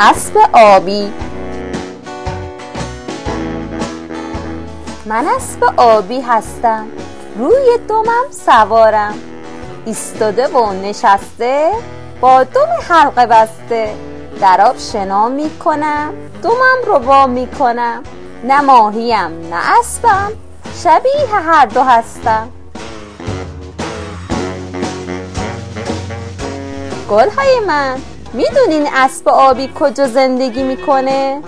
اسب آبی. من اسب آبی هستم. روی دومم سوارم. ایستاده و نشسته با دوم حلقه بسته. در آب شنا می کنم دومم رو وا می کنم نه ماهیم نه اسبم. شبیه هر دو هستم. گل های من. می‌دونین اسب آبی کجا زندگی می‌کنه؟